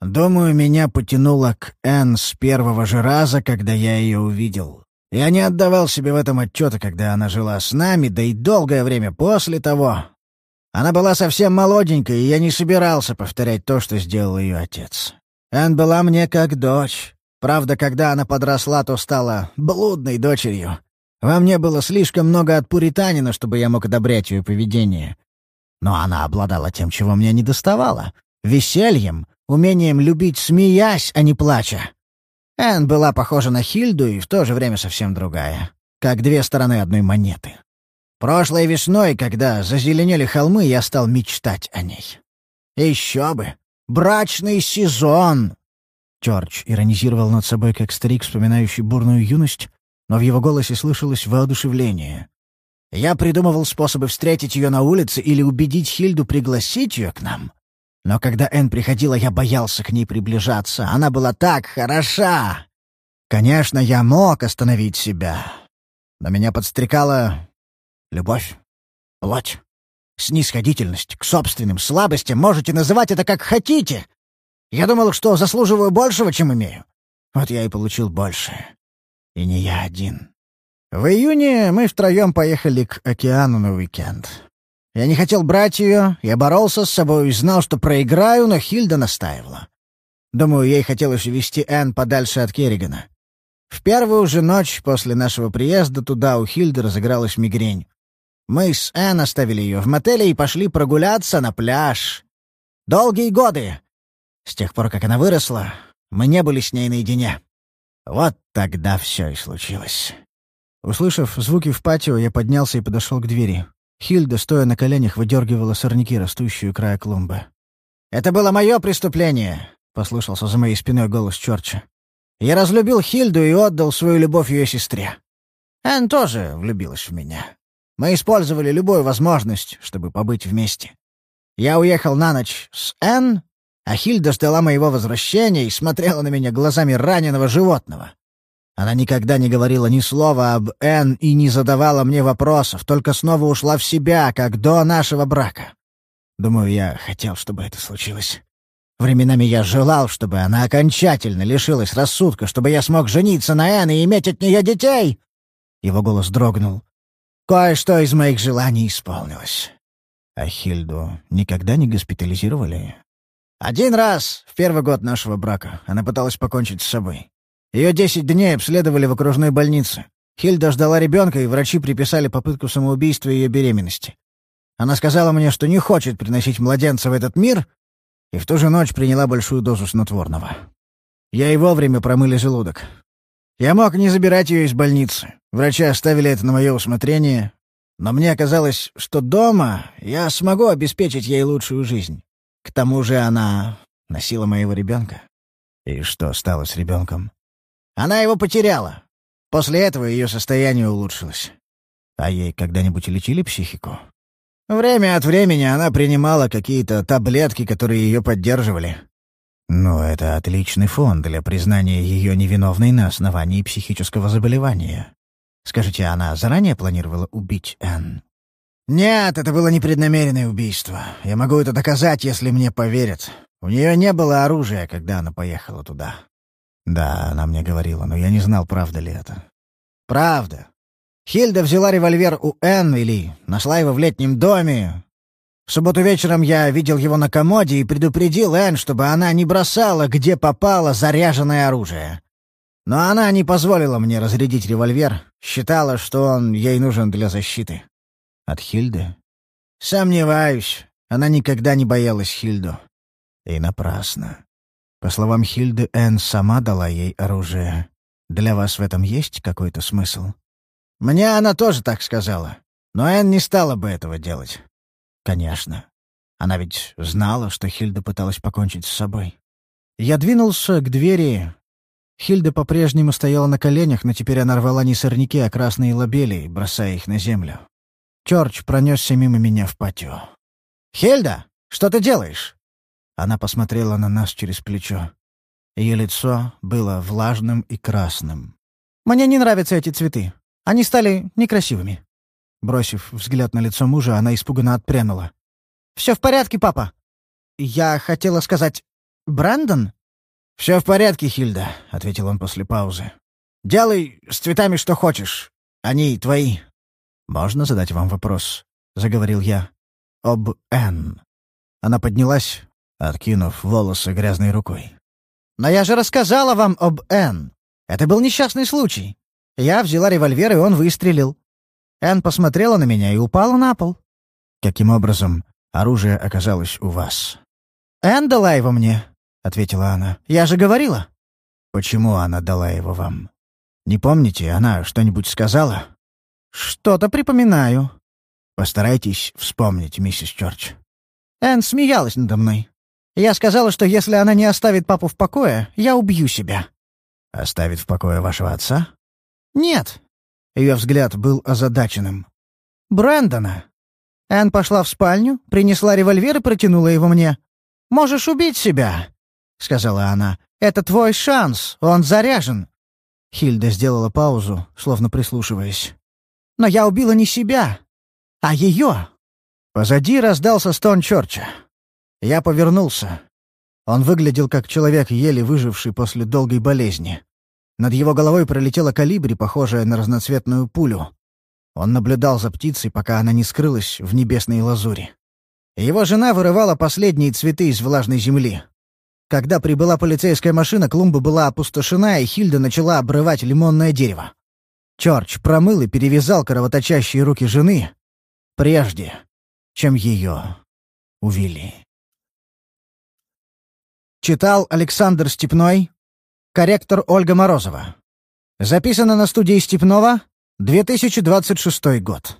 Думаю, меня потянуло к Энн с первого же раза, когда я ее увидел. Я не отдавал себе в этом отчета, когда она жила с нами, да и долгое время после того, она была совсем молоденькой, и я не собирался повторять то, что сделал ее отец. Эн была мне как дочь. Правда, когда она подросла, то стала блудной дочерью. Во мне было слишком много от пуританина, чтобы я мог одобрять ее поведение. Но она обладала тем, чего мне не доставало — весельем, умением любить, смеясь, а не плача. Эн была похожа на Хильду и в то же время совсем другая, как две стороны одной монеты. Прошлой весной, когда зазеленели холмы, я стал мечтать о ней. Еще бы! Брачный сезон! Джордж иронизировал над собой, как старик, вспоминающий бурную юность, но в его голосе слышалось воодушевление. Я придумывал способы встретить ее на улице или убедить Хильду пригласить ее к нам. Но когда Энн приходила, я боялся к ней приближаться. Она была так хороша. Конечно, я мог остановить себя. Но меня подстрекала Любовь, плоть, снисходительность к собственным слабостям, можете называть это как хотите. Я думал, что заслуживаю большего, чем имею. Вот я и получил больше. И не я один. В июне мы втроем поехали к океану на уикенд. Я не хотел брать ее, я боролся с собой и знал, что проиграю, но Хильда настаивала. Думаю, ей хотелось увести Энн подальше от Керригана. В первую же ночь после нашего приезда туда у Хильды разыгралась мигрень. Мы с Энн оставили ее в мотеле и пошли прогуляться на пляж. Долгие годы. С тех пор, как она выросла, мы не были с ней наедине. Вот тогда все и случилось. Услышав звуки в патио, я поднялся и подошел к двери. Хильда, стоя на коленях, выдергивала сорняки, растущие у края клумбы. «Это было мое преступление», — послышался за моей спиной голос Чорча. «Я разлюбил Хильду и отдал свою любовь ее сестре. Энн тоже влюбилась в меня. Мы использовали любую возможность, чтобы побыть вместе. Я уехал на ночь с Энн, а Хильда ждала моего возвращения и смотрела на меня глазами раненого животного. Она никогда не говорила ни слова об Энн и не задавала мне вопросов, только снова ушла в себя, как до нашего брака. Думаю, я хотел, чтобы это случилось. Временами я желал, чтобы она окончательно лишилась рассудка, чтобы я смог жениться на Энн и иметь от нее детей!» Его голос дрогнул. «Кое-что из моих желаний исполнилось». «А Хильду никогда не госпитализировали?» «Один раз, в первый год нашего брака, она пыталась покончить с собой. Ее десять дней обследовали в окружной больнице. Хильда ждала ребенка, и врачи приписали попытку самоубийства ее беременности. Она сказала мне, что не хочет приносить младенца в этот мир, и в ту же ночь приняла большую дозу снотворного. Я и вовремя промыли желудок. Я мог не забирать ее из больницы. Врачи оставили это на мое усмотрение, но мне казалось, что дома я смогу обеспечить ей лучшую жизнь. К тому же она носила моего ребенка. И что стало с ребенком? Она его потеряла. После этого ее состояние улучшилось. А ей когда-нибудь лечили психику? Время от времени она принимала какие-то таблетки, которые ее поддерживали. Но это отличный фон для признания ее невиновной на основании психического заболевания. Скажите, она заранее планировала убить Энн? Нет, это было непреднамеренное убийство. Я могу это доказать, если мне поверят. У нее не было оружия, когда она поехала туда. Да, она мне говорила, но я не знал, правда ли это. Правда. Хильда взяла револьвер у Энн или нашла его в летнем доме. В субботу вечером я видел его на комоде и предупредил Энн, чтобы она не бросала, где попало, заряженное оружие. Но она не позволила мне разрядить револьвер, считала, что он ей нужен для защиты. От Хильды? Сомневаюсь. Она никогда не боялась Хильду. И напрасно. По словам Хильды, Энн сама дала ей оружие. Для вас в этом есть какой-то смысл? Мне она тоже так сказала. Но Энн не стала бы этого делать. Конечно. Она ведь знала, что Хильда пыталась покончить с собой. Я двинулся к двери. Хильда по-прежнему стояла на коленях, но теперь она рвала не сорняки, а красные лобели, бросая их на землю. Чорч пронесся мимо меня в патио. «Хильда, что ты делаешь?» Она посмотрела на нас через плечо. Ее лицо было влажным и красным. «Мне не нравятся эти цветы. Они стали некрасивыми». Бросив взгляд на лицо мужа, она испуганно отпрянула. «Все в порядке, папа?» «Я хотела сказать... Брэндон?» «Все в порядке, Хильда», — ответил он после паузы. «Делай с цветами что хочешь. Они твои». «Можно задать вам вопрос?» — заговорил я. «Об Энн». Она поднялась, откинув волосы грязной рукой. «Но я же рассказала вам об Энн. Это был несчастный случай. Я взяла револьвер, и он выстрелил. Энн посмотрела на меня и упала на пол. «Каким образом оружие оказалось у вас?» «Энн дала его мне», — ответила она. «Я же говорила». «Почему она дала его вам? Не помните, она что-нибудь сказала?» «Что-то припоминаю». «Постарайтесь вспомнить, миссис Чорч». Энн смеялась надо мной. Я сказала, что если она не оставит папу в покое, я убью себя. «Оставит в покое вашего отца?» «Нет». Ее взгляд был озадаченным. «Брэндона». Энн пошла в спальню, принесла револьвер и протянула его мне. «Можешь убить себя», — сказала она. «Это твой шанс, он заряжен». Хильда сделала паузу, словно прислушиваясь. «Но я убила не себя, а ее». Позади раздался стон Чорча. Я повернулся. Он выглядел как человек, еле выживший после долгой болезни. Над его головой пролетела калибри, похожая на разноцветную пулю. Он наблюдал за птицей, пока она не скрылась в небесной лазури. Его жена вырывала последние цветы из влажной земли. Когда прибыла полицейская машина, клумба была опустошена, и Хильда начала обрывать лимонное дерево. Чорч промыл и перевязал кровоточащие руки жены, прежде чем ее увели. Читал Александр Степной, Корректор Ольга Морозова. Записано на студии Степнова, 2026 год.